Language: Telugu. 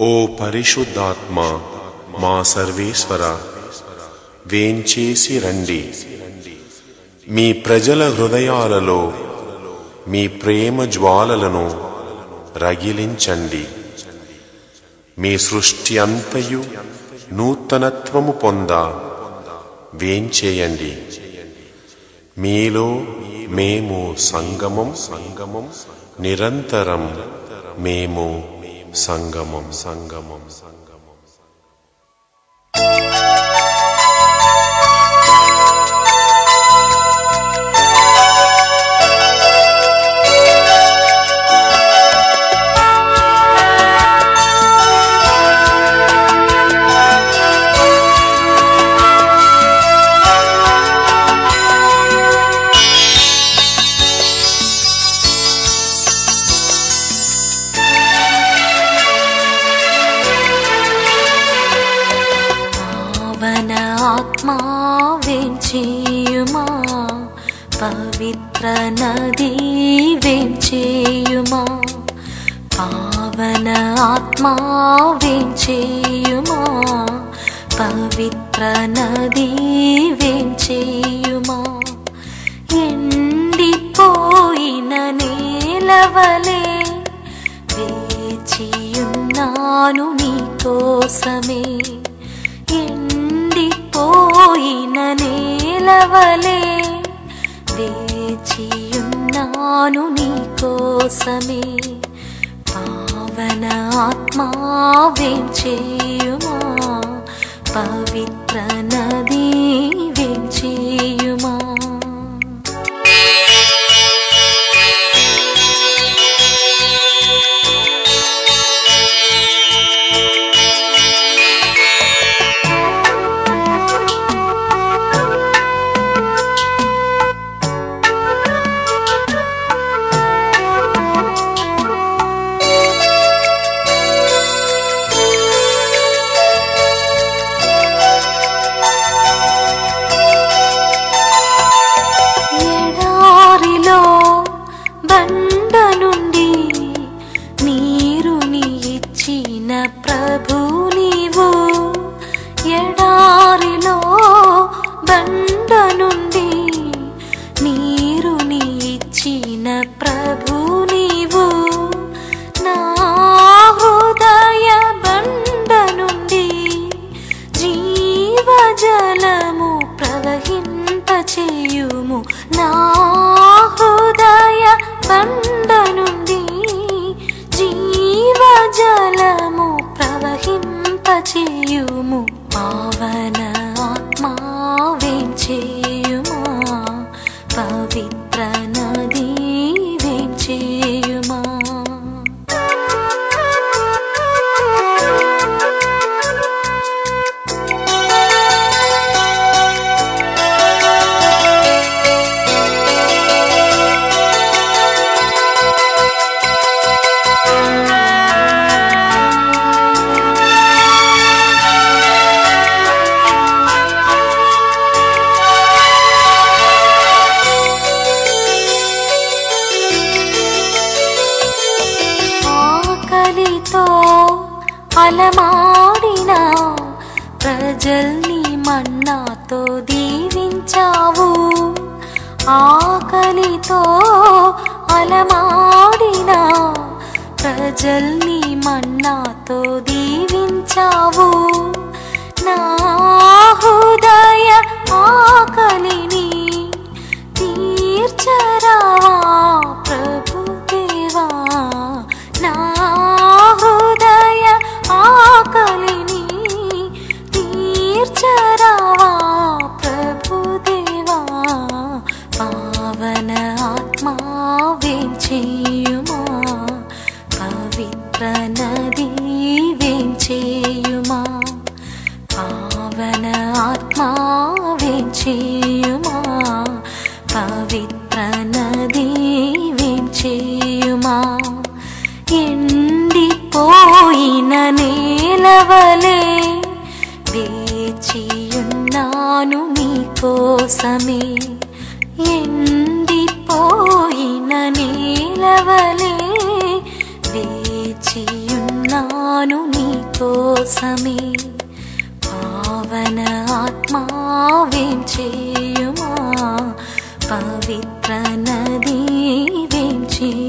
ఓ పరిశుద్ధాత్మ మా సర్వేశ్వర వేంచేసి రండి. మీ ప్రజల హృదయాలలో మీ ప్రేమ జ్వాలలను రగిలించండి. మీ సృష్టి అంతయు నూతనత్వము పొంద వేంచేయండి. మీలో మేము సంగమం సంగమం నిరంతరం మేము sangamam sangamam sangamam వేంచేయుమా పవిత్ర నది వేంచేయుమా పావన ఆత్మా వేంచేయుమా పవిత్ర నది వేంచేయుమా ఎండిపోయిన నేలవలే వేచియున్నాను నీ కోసమే. పోయిన నేలవలే వేచియున్నాను నీ కోసమే. పావన ఆత్మా వేంచేయుమా పవిత్ర నది వేంచేయుమా ఎడారిలో ఇచ్చిన ప్రభు నీవు ఎడారిలో బండ నుండి నీరుని ఇచ్చిన ప్రభు నీవు నా హృదయ బండ నుండి జీవజలము ప్రవహింపచేయుము. నా హృదయ బండ ప్రవహింపచేయుము పావన ఆత్మావేం చేయుమా? పవిత్ర నది వేంచేయుమా ఆకలితో అలమాడిన ప్రజల్ని మన్నాతో దీవించావు. ఆకలితో అలమాడిన ప్రజల్ని మన్నాతో దీవించావు. నా హృదయ ఆకలిని తీర్చ తీర్చరావా ప్రభుదేవా పావన ఆత్మా వేంచేయుమా పవిత్ర నది వేంచేయుమా పావన ఆత్మా వేంచేయుమా పవిత్ర వేచియున్నాను మీకోసమే ఎండిపోయిన నీలవలే. వేచియున్నాను నీకోసమే. పావన ఆత్మా వేంచేయుమా పవిత్ర నది వేంచేయుమా